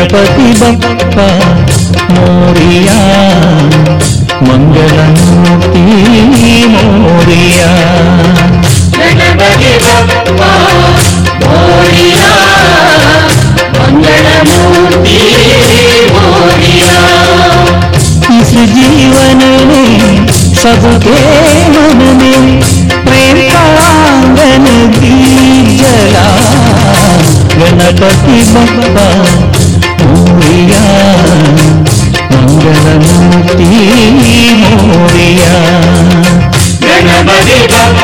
గణపతి బప్ప మోరియా. మంగళమూర్తి మోరియా గణపతి బప్ప మోరియా. మంగళమూర్తి మోరియా इस जीवन में मन में प्रेम का जला गणपति మోరియా గణపతి బాబా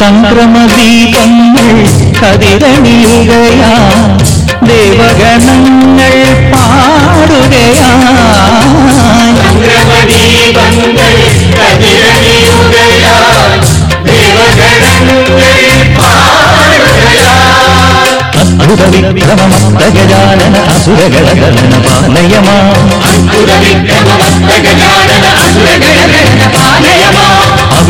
സംക്രമ ദീപങ്ങൾ കതിരണിയുകയാ. ദേവഗണങ്ങൾ പാടുകയാ. സംഗ്രമദീപങ്ങൾ കതിരണിയുകയാ. ദേവഗണങ്ങൾ അദ്ഭുത വിക്രമമസ്തഗജാനന അസുരഗണഗണന പാലയമാ അത്ഭുത വിക്രമമസ്തഗജാനന അസുരഗണഗണന പാലയമാ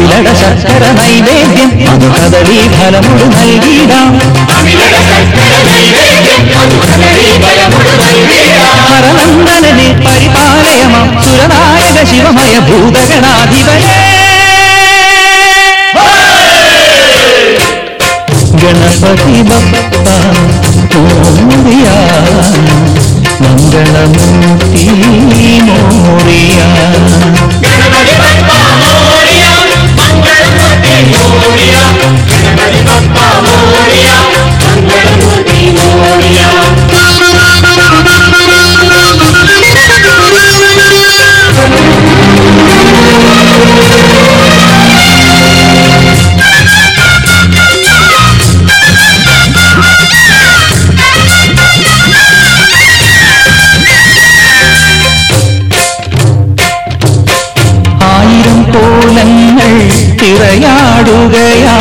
അവിലട ശർക്കര നൈവേദ്യം. അത് കദളി ഫലമൊടു നൽകിയിടാം. അമിലട ഹരനന്ദനനെ പരിപാലയമാം. സുരനായക ശിവമയ ഭൂതഗണാധിപനേ. ഗണപതി ബപ്പ മോറിയ മംഗളമൂർത്തി മോറിയ. ഗണപതി ബപ്പ മോരിയ ആയിരം കോലങ്ങൾ തിറയാടുകയാ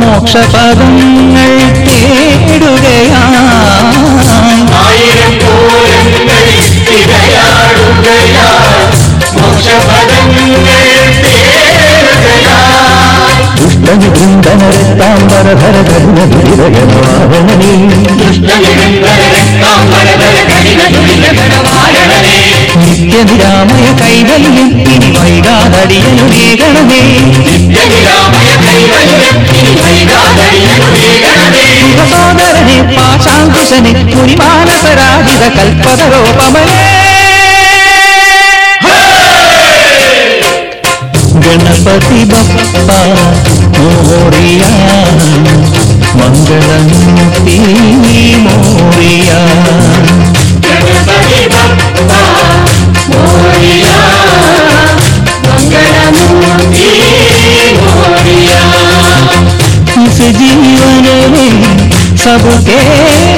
മോക്ഷപദങ്ങൾ തേടുകയാ. ആയിരം കോലങ്ങൾ തിരയാടുകയാ. മോക്ഷപദങ്ങൾ തേടുകയാ. ദുഷ്ടനി ബൃന്ദനരത്താംബര ഭര നിത്യനിരാമയ കൈവല്യം ഇനി വൈകാതടിയനുമേകണമേ സോദരനെ പാശാങ്കുശനെ മുനിമാനസരാജിത കൽപ്പതരോപമനേ ഗണപതി ബപ്പ മോറിയ. മംഗളം തീ മോറിയ. ഗണപതി ബപ്പ प्रभु के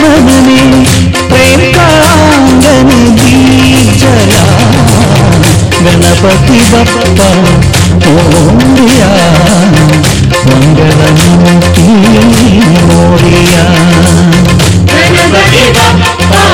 मन में प्रेम का आंगन भी चला गणपति बप्पा मोरिया मंगलम की मोरिया गणपति बप्पा